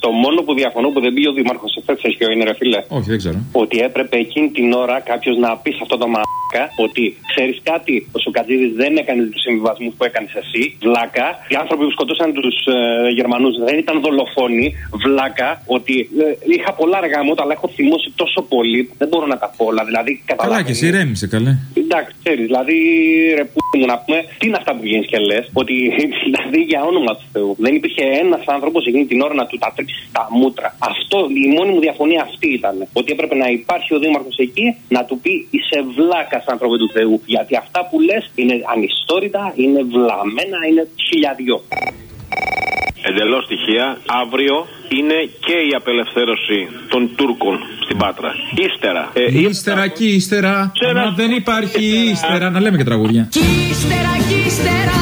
Το μόνο που διαφωνώ που δεν πήγε ο Δήμαρχος εχθέ, ξέρει ποιο είναι, ρε φίλε. Όχι, δεν ξέρω. Ότι έπρεπε εκείνη την ώρα κάποιος να πει σε αυτό το μαλάκα ότι ξέρεις κάτι, ο Σοκατζίδης δεν έκανε τους συμβιβασμούς που έκανες εσύ. Βλάκα. Οι άνθρωποι που σκοτώσαν τους ε, Γερμανούς δεν ήταν δολοφόνοι. Βλάκα. Ότι ε, είχα πολλά αργά μου, αλλά έχω θυμώσει τόσο πολύ. Δεν μπορώ να τα πω όλα. Δηλαδή, Καλά καταλαβαίνεις. και εσύ ηρέμησε, καλέ. Εντάξει, ξέρεις, δηλαδή ρε που μου να πούμε, τι είναι αυτά που βγαίνει και λες, ότι δηλαδή για όνομα του Θεού δεν υπήρχε ένας άνθρωπος εκείνη την ώρα να του τα τρίξει στα μούτρα. Αυτό, η μόνη μου διαφωνία αυτή ήταν. Ότι έπρεπε να υπάρχει ο Δήμαρχος εκεί να του πει είσαι βλάκα άνθρωπε του Θεού. Γιατί αυτά που λες είναι ανιστόρητα, είναι βλαμμένα, είναι χιλιαδιό. Εντελώς στοιχεία. Αύριο είναι και η απελευθέρωση των Τούρκων στην Πάτρα. Ύστερα. Ε, Ύστερα και ύστερα. Ξέρα- Μα δεν υπάρχει ύστερα. Να λέμε και τραγούδια. Κι ύστερα κι ύστερα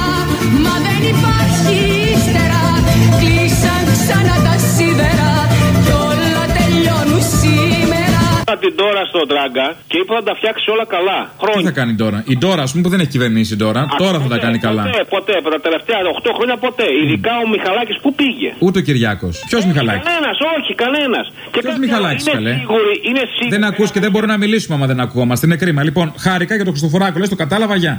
σήμερα Είπα την τώρα στο Τράγκα και είπα να τα φτιάξει όλα καλά. Τι Χρόνια. θα κάνει τώρα. Η Ντόρα, ας πούμε, που δεν έχει κυβερνήσει τώρα, τώρα θα τα κάνει καλά. Ποτέ, ποτέ, τα τελευταία 8 χρόνια ποτέ. Ειδικά ο Μιχαλάκης που πήγε. Ούτε ο Κυριάκος. Ποιος Μιχαλάκης; Κανένας, όχι, κανένας. Ποιος Μιχαλάκης, είναι καλέ; σίγουροι, είναι σίγουροι. Δεν ακούς και δεν μπορούμε να μιλήσουμε άμα δεν ακούμαστε. Είναι κρίμα. Λοιπόν, χάρηκα για το Χριστοφοράκο. Λες το κατάλαβα, γεια.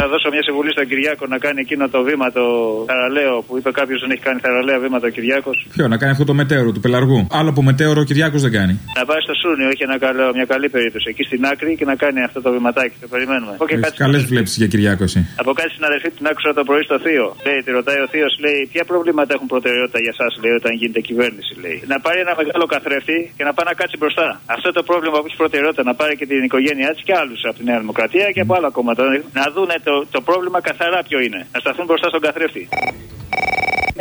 Θα δώσω μια συμβουλή στον Κυριάκο να κάνει εκείνο το βήμα το θαραλέο που είπε κάποιος δεν έχει κάνει θαραλέα βήματα ο Κυριάκος. Ποιο, να κάνει αυτό το μετέωρο του πελαργού; Άλλο που μετέωρο ο Κυριάκος δεν κάνει. Να πάει στο Σούνιο, έχει ένα καλό, μια καλή περίπτωση εκεί στην άκρη και να κάνει αυτό το βηματάκι. Το περιμένουμε. Από, και Έχει κάτι καλές συναδελφοί- βλέψεις για Κυριάκο εσύ. από κάτι συναδελφοί την άκουσα το πρωί στο Θείο. Λέει, τη ρωτάει ο Θείος, λέει, ποια προβλήματα έχουν προτεραιότητα για εσά, λέει, όταν γίνεται κυβέρνηση, λέει. Να πάρει ένα μεγάλο καθρέφτη και να πάει να κάτσει μπροστά. Αυτό το πρόβλημα που έχει προτεραιότητα να πάρει και την οικογένειά της και άλλους από τη Νέα Δημοκρατία και από άλλα κόμματα. Να δούνε το, το πρόβλημα καθαρά ποιο είναι. Να σταθούν μπροστά στον καθρέφτη.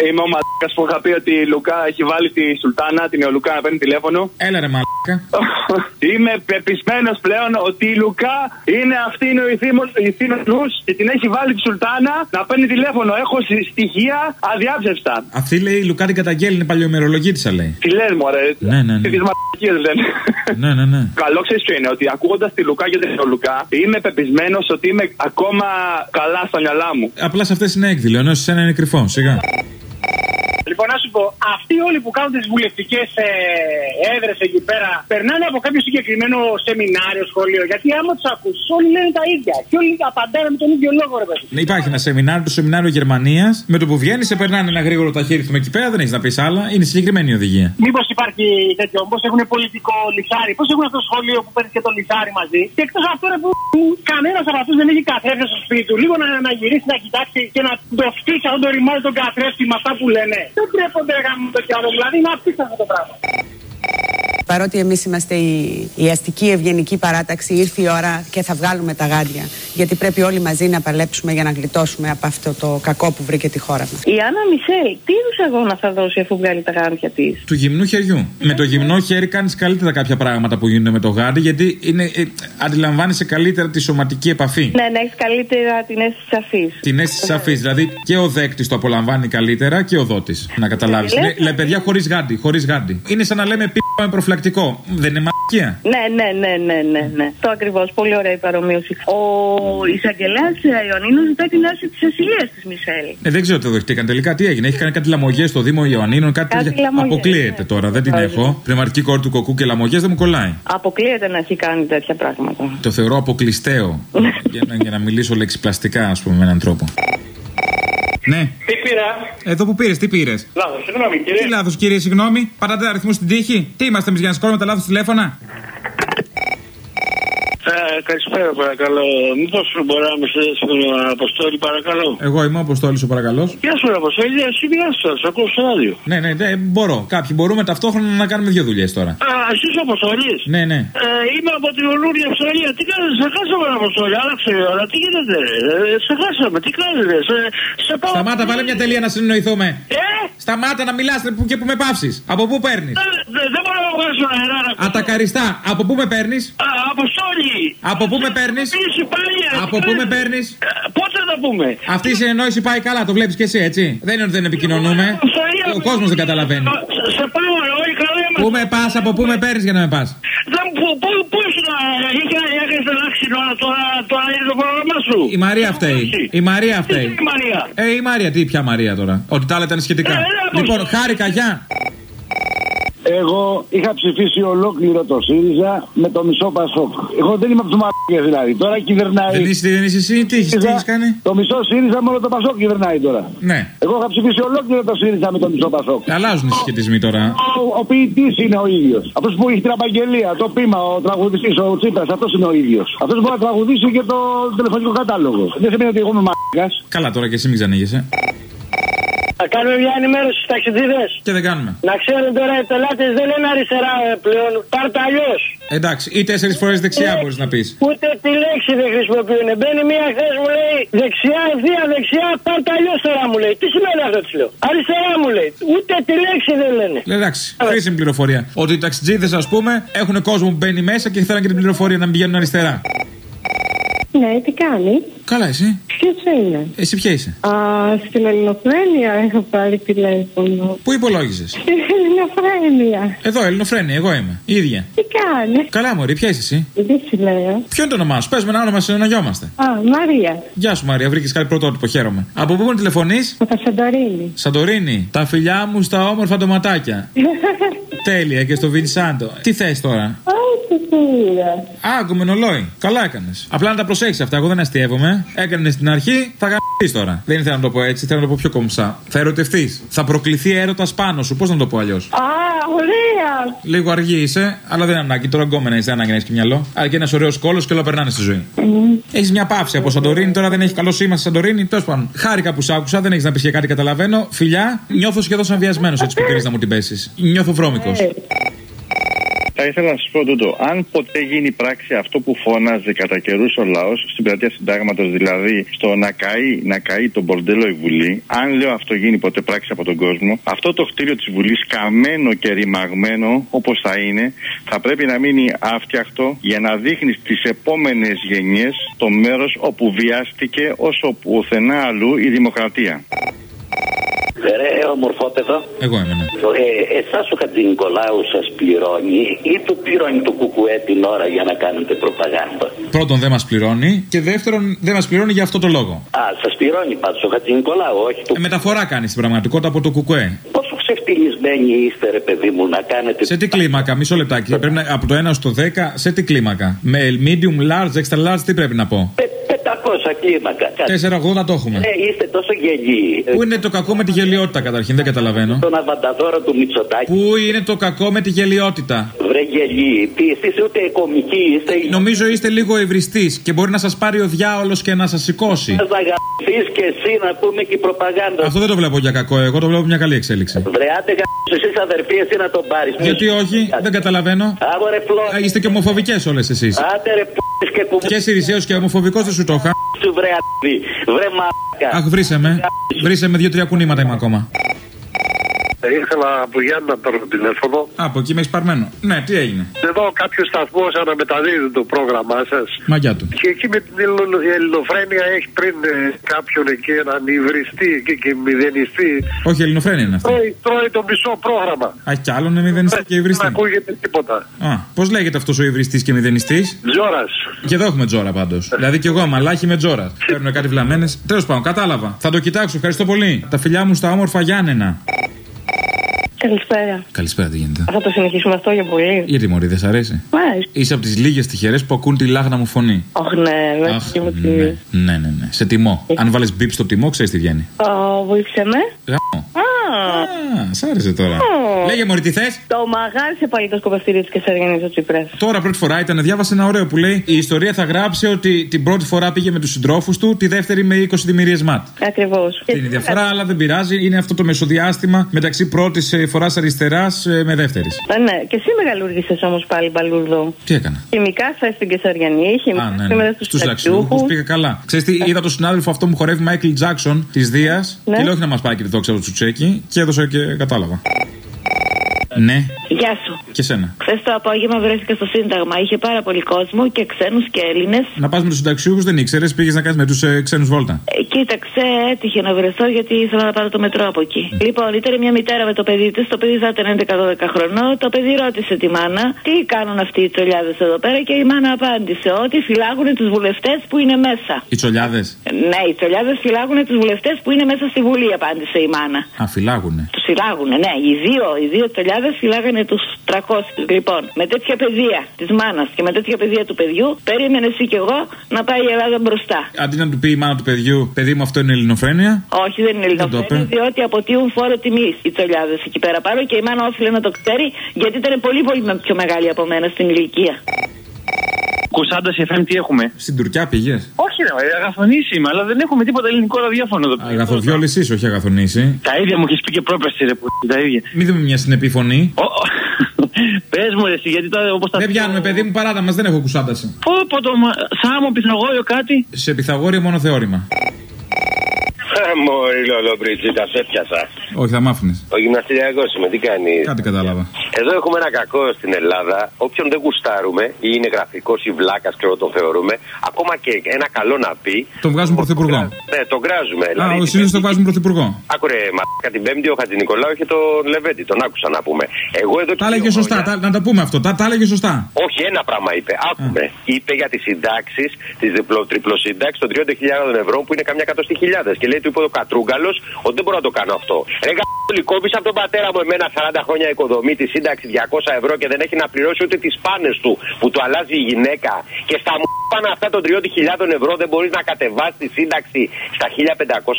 Είμαι ο μαλάκας που είχα πει ότι η Λουκά έχει βάλει τη Σουλτάνα, την Ιωλουκά να παίρνει τηλέφωνο. Έλα ρε μαλάκα. Είμαι πεπισμένος πλέον ότι η Λουκά είναι αυτή είναι ο ηθήνο νου και την έχει βάλει τη Σουλτάνα να παίρνει τηλέφωνο. Έχω συ- στοιχεία αδιάψευστα. Αυτή λέει η Λουκά την καταγγέλνει, είναι παλιομερολογήτησα λέει. Τι λες μωρέ; Ναι, ναι, ναι. Τις μαλακίες λένε. Ναι, ναι, ναι. Καλό ξέρεις ποιο είναι, ότι ακούγοντας τη Λουκά και την Λουκά, είμαι πεπισμένος ότι είμαι ακόμα καλά στα μυαλά μου. Απλά σε αυτές είναι έκδηλο, ενώ σε ένα είναι κρυφό. Σιγά. Λοιπόν, να σου πω, αυτοί όλοι που κάνουν τις βουλευτικές ε, έδρες εκεί πέρα περνάνε από κάποιο συγκεκριμένο σεμινάριο, σχολείο. Γιατί άμα τους ακούσει, όλοι λένε τα ίδια. Και όλοι απαντάνε με τον ίδιο λόγο, ρε παιδί. Ναι, Υπάρχει ένα σεμινάριο, το σεμινάριο Γερμανίας. Με το που βγαίνεις, σε περνάνε ένα γρήγορο ταχύριθμο εκεί πέρα, δεν έχεις να πεις άλλα. Είναι συγκεκριμένη η οδηγία. Μήπως υπάρχει τέτοιο, πώ έχουν πολιτικό λιθάρι, πώς έχουν αυτό το σχολείο που παίρνεις και το λιθάρι μαζί. Και εκτός αυτού, ρε που κανένας από αυτούς δεν έχει καθρέφτη στο σπίτι του. Λίγο να, να γυρίσει, να κοιτάξει και να το φτύσει αυτό το ρημάδι τον καθρέφτη με αυτά που λένε. Δεν τρέπονται ρε γάμο το κιάδο, δηλαδή είναι απίστευτο αυτό το πράγμα. Παρότι εμείς είμαστε η, η αστική ευγενική παράταξη, ήρθε η ώρα και θα βγάλουμε τα γάντια. Γιατί πρέπει όλοι μαζί να παλέψουμε για να γλιτώσουμε από αυτό το κακό που βρήκε τη χώρα μας. Η Άννα Μισελ, τι είδου αγώνα θα δώσει αφού βγάλει τα γάντια της; Του γυμνού χεριού. Με το γυμνό χέρι κάνεις καλύτερα κάποια πράγματα που γίνονται με το γάντι, γιατί είναι, ε, αντιλαμβάνεσαι καλύτερα τη σωματική επαφή. Ναι, να έχεις καλύτερα την αίσθηση αφής. Την αίσθηση αφής. Δηλαδή και ο δέκτης το απολαμβάνει καλύτερα και ο δότης. Να καταλάβεις. Λες, Είναι λέει, παιδιά χωρίς γάντι, χωρίς γάντι. Είναι σαν να λέμε πίπα με προφυλακτικό. Δεν είναι μαλακία. Ναι, ναι, ναι, ναι, ναι, ναι. Το ακριβώς. Πολύ ωραία η παρομοίωση. Ο εισαγγελέας Ιωνίνου ζητάει την άρση της ασυλία της Μισελ. Ε, δεν ξέρω τι το δεχτήκαν τελικά. Τι έγινε. Έχει κάνει κάτι λαμογές στο Δήμο Ιωαννίνων. Κάτι, Κάτι τέτοια. λαμογές, Αποκλείεται ναι. τώρα. Δεν την Όχι. έχω. Πνευματική κόρη του κοκκού και λαμογές δεν μου κολλάει. Αποκλείεται να έχει κάνει τέτοια πράγματα. Το θεωρώ αποκλειστέο. για, να, για να μιλήσω λεξιπλαστικά, ας πούμε, με έναν τρόπο. Ναι. Τι πήρα; Εδώ που πήρες, τι πήρες; Λάθος, συγγνώμη κύριε. Τι λάθος, κύριε, συγγνώμη. Πατάτε αριθμούς στην τύχη. Τι είμαστε εμείς για να σηκώνουμε τα λάθος τηλέφωνα; Ε, καλησπέρα παρακαλώ. Μήπως μπορεί να με στείλεις στον Αποστόλη παρακαλώ; Εγώ είμαι ο Αποστόλης ο παρακαλώ. Γεια σου Αποστόλη, εσύ γεια σα, ακούω στο ράδιο. Ναι, ναι, ναι, μπορώ. Κάποιοι μπορούμε ταυτόχρονα να κάνουμε δύο δουλειές τώρα. Α, εσύ ο Αποστόλης; Ναι, ναι. Ε, είμαι από την Ολούρια Αυστραλία. Τι κάνετε, σε χάσαμε Αποστόλη, άλλαξε η ώρα. Τι γίνεται, ρε. Ε, σε χάσαμε, τι κάνετε, σε, σε πάω. Σταμάτα, βάλε μια τελεία να συνεννοηθούμε. Ε, Σταμάτα να μιλάς και που με πάψει. Από πού παίρνεις; ε, δε- δεν μπορώ να βγάλω αερά. να- Ατακαριστά, από πού με παίρνεις; Α, Αποστόλη. Από πού με παίρνεις; Πίεση πάλι, ε, Από τι πού με κάνετε. παίρνεις; Ε, Πότε θα τα πούμε; Αυτή η συνεννόηση πάει καλά, το βλέπεις και εσύ, έτσι; Δεν είναι ότι δεν επικοινωνούμε. Αυστραλία, Ο κόσμος δεν καταλαβαίνει. Σε, σε πάω, ρε, όλοι καλά είμαστε. Πού με πας, από πού με παίρνεις για να με πας; Δεν, πού, πού, πού ήσουν, ε, είχε, έχεις αλλάξει την ώρα τώρα, τώρα είναι το πρόγραμμα σου; Η Μαρία φταίει. Η Μαρία Τι φταίει. η Μαρία; Ε, η Μαρία, τι πια Μαρία τώρα; Ότι τα άλλα ήταν σχετικά. Ε, ε, Λοιπόν, πώς- χάρηκα, γεια. Εγώ είχα ψηφίσει ολόκληρο το ΣΥΡΙΖΑ με το μισό Πασόκ. Εγώ δεν είμαι από τους μαλάκες δηλαδή. Τώρα κυβερνάει. Δεν είσαι, δεν είσαι εσύ, τι έχεις, τι έχεις κάνει; Το μισό ΣΥΡΙΖΑ μόνο το Πασόκ κυβερνάει τώρα. Ναι. Εγώ είχα ψηφίσει ολόκληρο το ΣΥΡΙΖΑ με το μισό Πασόκ. Αλλάζουν οι συσχετισμοί τώρα. Ο, ο ποιητής είναι ο ίδιος. Αυτός που έχει την απαγγελία, το πείμα, ο τραγουδιστής, ο Τσίπρας, αυτός είναι ο ίδιος. Αυτός μπορεί να τραγουδήσει και το τηλεφωνικό κατάλογο. Δεν σημαίνει ότι εγώ είμαι μαλάκας. Καλά τώρα και εσύ μην ξανήγεσαι. Θα κάνουμε μια ενημέρωση στους ταξιδίδες. Και δεν κάνουμε. Να ξέρουν τώρα οι πελάτες δεν είναι αριστερά ε, πλέον. Πάρτε αλλιώς. Εντάξει, ή τέσσερις φορές δεξιά μπορείς να πεις. Ούτε τη λέξη δεν χρησιμοποιούν. Μπαίνει μία χθες μου λέει δεξιά, ευθεία, δεξιά, πάρτε αλλιώς τώρα μου λέει. Τι σημαίνει αυτό της λέω. Αριστερά μου λέει. Ούτε τη λέξη δεν λένε. Εντάξει, χρήσιμη πληροφορία. Ότι οι ταξιτζίδες, ας πούμε, έχουν κόσμο που μπαίνει μέσα και θέλουν και την πληροφορία να μην πηγαίνουν αριστερά. Ναι, τι κάνει. Καλά, εσύ; Ποιος είναι; Εσύ ποια είσαι; Α, στην Ελληνοφρένεια έχω πάρει τηλέφωνο. Πού υπολόγιζες; Στην Ελληνοφρένεια. Εδώ, Ελληνοφρένη, εγώ είμαι. Η ίδια. Τι κάνεις; Καλά, Μωρή, ποια είσαι εσύ; Δεν σου λέω. Ποιο είναι το όνομά σου, πες με ένα όνομα, συνεννοιόμαστε. Α, Μαρία. Γεια σου, Μαρία, βρήκες κάτι πρωτότυπο, χαίρομαι. Από πού μου τηλεφωνείς, Από τα Σαντορίνη. Σαντορίνη. Τα φιλιά μου στα όμορφα ντοματάκια. Τέλεια και στο Βινσάντο. Τι θες τώρα; Όχι, σίγουρα. Α, κομμενολόι. Καλά έκανες. Απλά να τα προσέξεις αυτά. Εγώ δεν αστείευομαι. Έκανες στην αρχή, θα γαμπτεί τώρα. Δεν ήθελα να το πω έτσι, θέλω να το πω πιο κομψά. Θα ερωτευτείς. Θα προκληθεί έρωτας πάνω σου. Πώς να το πω αλλιώς; Α, ωραία. Λίγο αργή είσαι, αλλά δεν είναι ανάγκη. Τώρα γκόμενα είσαι, δεν ανάγκη να έχεις και μυαλό. Αλλά και ένας ωραίος κόλος και όλα περνάνε στη ζωή. Έχεις μια παύση από Σαντορίνη, τώρα δεν έχει καλό σήμα στη Σαντορίνη. Τέλος πάντων, χάρηκα που σ' άκουσα, δεν έχεις να πεις και κάτι, καταλαβαίνω. Φιλιά, νιώθω σχεδόν σαν βιασμένος έτσι που τηρεί να μου την πέσεις. Νιώθω βρώμικος. Θα ήθελα να σας πω τούτο. Αν ποτέ γίνει πράξη αυτό που φώναζε κατά καιρούς ο λαός στην πλατεία συντάγματος, δηλαδή στο να καεί, να καεί το μπορντέλο η Βουλή, αν λέω αυτό γίνει ποτέ πράξη από τον κόσμο, αυτό το κτίριο της Βουλής, καμένο και ρημαγμένο όπως θα είναι, θα πρέπει να μείνει άφτιαχτο για να δείχνει στις επόμενες γενιές το μέρος όπου βιάστηκε όσο πουθενά αλλού η δημοκρατία. Ρε, ομορφόπεδο. Εγώ έμενα. Ε, Εσάς ο Χατζη Νικολάου σας πληρώνει ή του πληρώνει το κουκουέ την ώρα για να κάνετε προπαγάνδα; Πρώτον, δεν μας πληρώνει. Και δεύτερον, δεν μας πληρώνει για αυτό το λόγο. Α, σας πληρώνει πάντως ο Χατζη Νικολάου, όχι του. Ε, μεταφορά κάνει στην πραγματικότητα από το κουκουέ. Πόσο ξεφτυλισμένοι είστε, ρε παιδί μου, να κάνετε. Σε τι κλίμακα, μισό λεπτάκι. Πρέπει να, από το 1 στο 10, σε τι κλίμακα. Με medium, large, extra large, τι πρέπει να πω; 500 κλίμακα. 4,80 το έχουμε. Ε, είστε τόσο γελοί. Πού είναι το κακό με τη γελιότητα καταρχήν, δεν καταλαβαίνω. Τον αβανταδόρο του Μητσοτάκη. Πού είναι το κακό με τη γελιότητα; Βρε γελοί. Τι, εσείς ούτε κομικοί είστε. Νομίζω είστε λίγο ευριστή και μπορεί να σας πάρει ο διάολος και να σας σηκώσει. Θα γαμπηθείς και εσύ να πούμε και η προπαγάνδα. Αυτό δεν το βλέπω για κακό, εγώ το βλέπω μια καλή εξέλιξη. Βρε άντε γαμπηθείς εσείς αδερφοί εσύ να τον πάρεις. Γιατί όχι, δεν καταλαβαίνω. Άβο ρε φλό. Α, Είστε και ομοφοβικές όλες εσείς. Άντε ρε π***ς και κουμπί. Και Σιρισαίο και ομοφοβικός δεν σου το είχα. Σου βρε αδερφοί. Βρε μαλάκα. Αχ, βρίσε με. Βρίσε με δύο-τρία κουνήματα είμαι ακόμα. Ήθελα από Γιάννη να παίρνω τηλέφωνο. Α, από εκεί με έχεις παρμένο. Ναι, τι έγινε; Εδώ κάποιος σταθμός αναμεταδίδει το πρόγραμμά σας. Μαγιά του. Και εκεί με την ελληνο- ελληνοφρένεια έχει πριν ε, κάποιον εκεί έναν υβριστή και, και μηδενιστή. Όχι, ελληνοφρένη είναι αυτό. Τρώει, τρώει το μισό πρόγραμμα. Α, κι άλλο είναι μηδενιστή και Δεν υβριστή. ακούγεται τίποτα. Α, πώς λέγεται αυτός ο υβριστής και μηδενιστής; Τζόρας. Και εδώ έχουμε τζόρα πάντως. δηλαδή και εγώ αμαλάχη με τζόρα. Παίρνουν κάτι βλαμμένες. Τέλος πάντων, κατάλαβα. Θα το κοιτάξω, ευχαριστώ πολύ. Τα φιλιά μου στα όμορφα Γιάννενα. Καλησπέρα. Καλησπέρα, τι γίνεται; Θα το συνεχίσουμε αυτό για πολύ. Γιατί μωρή, δεν σ' αρέσει; Μ' αρέσει. Είσαι από τις λίγες τυχερές που ακούν τη λάγνα μου φωνή. Αχ, ναι, με Αχ, και μου τη- ναι, ναι, ναι, ναι. Σε τιμώ. Αν βάλεις μπίπ στο τιμό, ξέρεις τι βγαίνει. Ω, Βοήθησε με. Γαμώ. Α, Α, σ' άρεσε τώρα. Ω. Λέγε μωρή, τι θες; Το μαγάρισε πάλι το σκοπευτήριο της Κεσαριανής ο Τσίπρας. Τώρα πρώτη φορά ήταν, διάβασε ένα ωραίο που λέει Η ιστορία θα γράψει ότι την πρώτη φορά πήγε με τους συντρόφους του, τη δεύτερη με 20 δημιουργίες ματ. Ακριβώς. Είναι η διαφορά, αλλά δεν πειράζει. Είναι αυτό το μεσοδιάστημα μεταξύ πρώτης φοράς αριστεράς με δεύτερης. Ναι, και εσύ μεγαλούργησες όμως πάλι μπαλούρδο. Τι έκανα; Χημικά θα στην Κεσαριανή, χημικά Α, ναι, σήμερα ναι. στους Στους λαξιούχου πήγα καλά. Ξέρεις τι, είδα τον συνάδελφο αυτό που χορεύει Μάικλ Τζάξον της Δίας Ναι. και λέω όχι να μας πάρει και τη δόξα του Τσουτσέκη και έδωσα και κατάλαβα. Ναι. Γεια σου. Και σένα. Χθες το απόγευμα βρέθηκα στο Σύνταγμα. Είχε πάρα πολύ κόσμο και ξένους και Έλληνες. Να πας με τους συνταξιούχους δεν ήξερες, πήγες να κάνεις με τους ε, ξένους βόλτα. Ε, κοίταξε, έτυχε να βρεθώ γιατί ήθελα να πάρω το μετρό από εκεί. Λοιπόν, ήταν μια μητέρα με το παιδί της, το παιδί θα ήταν 11-12 χρονών. Το παιδί ρώτησε τη μάνα τι κάνουν αυτοί οι τσολιάδες εδώ πέρα; Και η μάνα απάντησε ότι φυλάγουν τους βουλευτές που είναι μέσα. Οι τσολιάδες; Ε, Ναι, οι τσολιάδες φυλάγουν τους βουλευτές που είναι μέσα στη Βουλή, απάντησε η μάνα. Α, φυλάγουνε. Τους φυλάγουν, ναι. Οι δύο, οι δύο τσολιάδες φυλάγανε τους 300. Λοιπόν, με τέτοια παιδεία της μάνας και με τέτοια παιδεία του παιδιού, περίμενε εσύ κι εγώ να πάει η Ελλάδα μπροστά. Αντί να του πει η μάνα του παιδιού, παιδί μου, αυτό είναι ελληνοφρένεια. Όχι, δεν είναι το ελληνοφρένεια, είπε. διότι αποτείουν φόρο τιμής οι τσολιάδες εκεί πέρα πάνω και η μάνα όφιλε να το ξέρει, γιατί ήταν πολύ πολύ πιο μεγάλη από μένα στην ηλικία. Κουσάντα FM τι έχουμε; Στην Τουρκιά πήγες; Όχι, ρε, αγαθονήσει είμαι, αλλά δεν έχουμε τίποτα ελληνικό ραδιόφωνο εδώ πέρα. Αγαθοδιόλης είσαι, όχι αγαθονήσει. Τα ίδια μου έχεις πει και πρόπερση, ρε, που τα ίδια. Μην δούμε μια συνεπή φωνή. Πες μου, ρε, εσύ, γιατί τώρα όπως τα. Δεν πιάνουμε, παιδί μου, παράτα μας, δεν έχω κουσάνταση. Πω, πω το. μα- Σάμο, Πυθαγόριο, κάτι. Σε Πυθαγόρια μόνο θεώρημα. Μωρή λολομπρίτζι, τα σε έπιασα. Όχι, θα μ' άφηνε. Ο γυμναστηριακός είμαι, τι κάνεις; Κάτι κατάλαβα. Εδώ έχουμε ένα κακό στην Ελλάδα. Όποιον δεν γουστάρουμε ή είναι γραφικός ή βλάκας, ξέρω τον θεωρούμε, ακόμα και ένα καλό να πει. Τον βγάζουμε πρωθυπουργό. Ναι, τον κράζουμε. Α, ο συνήθω τον βγάζουμε πρωθυπουργό. Άκουρε, μα την Πέμπτη ο Χατζη Νικολάου είχε τον Λεβέντη, τον άκουσα να πούμε. Εγώ εδώ και Τα έλεγε δύο σωστά, χρόνια- τα- να τα πούμε αυτό. Τα, τα έλεγε σωστά. όχι, ένα πράγμα είπε. Άκουμε. Είπε για τις συντάξεις, τις τριπλοσύνταξει των 30.000 ευρώ που είναι καμιά εκατοστή χιλιάδες. Και λέει του είπε ο Κατρούγκαλος ότι δεν μπορώ να το κάνω αυτό. Ρε γαμπούλη, κόβεις από τον πατέρα μου εμένα 40 χρόνια οικοδομή τη σύνταξη 200 ευρώ και δεν έχει να πληρώσει ούτε τις πάνε του που του αλλάζει η γυναίκα. Και στα μου πάνε αυτά των 30.000 ευρώ δεν μπορείς να κατεβάσεις τη σύνταξη στα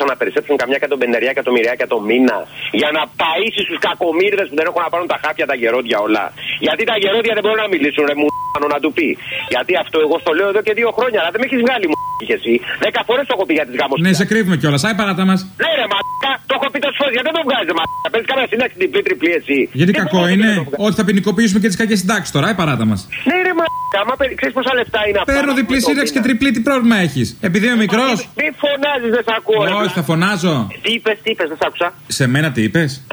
1500 να περισσέψουν καμιά εκατομμυρία εκατομμυριάκια το μήνα. Για να παίσει τους κακομίρδε που δεν έχουν να πάρουν τα χάπια τα γερόντια όλα. Γιατί τα γερόντια δεν μπορούν να μιλήσουν, ρε μου να του πει. Γιατί αυτό εγώ στο λέω εδώ και δύο χρόνια, αλλά δεν με έχεις βγάλει μου και εσύ. Δέκα φορές το έχω πει για τις γάμο. Ναι, σε κρύβουμε κιόλας. Άι παράτα μας. Ναι, ρε μαλάκα, το έχω πει τόσε φορέ, γιατί δεν το βγάζεις, μαλάκα. Παίρνεις καμία σύνταξη διπλή τριπλή εσύ. Γιατί Τι κακό μπορώ να είναι. το βγάλω. Ότι θα ποινικοποιήσουμε και τις κακές συντάξεις τώρα. Άι παράτα μας. Ναι, ρε μαλάκα, άμα παίρνει, ξέρεις πόσα λεφτά είναι αυτά. Παίρνω να διπλή πούμε το σύνταξη και μήνα. τριπλή, τι πρόβλημα έχεις; Επειδή είμαι μικρός. Μη φωνάζεις, δεν σε ακούω. ρε, Όχι, μαλάκα. θα φωνάζω. Τι είπες, τι είπες, δεν σ' άκουσα. Σε μένα τι είπες;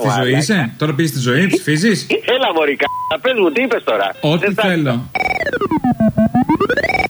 Στη ζωή είσαι; Τώρα πει στη ζωή, ψηφίζει. Έλα, Μωρή, πες μου, τι είπες τώρα; Ό,τι θέλω.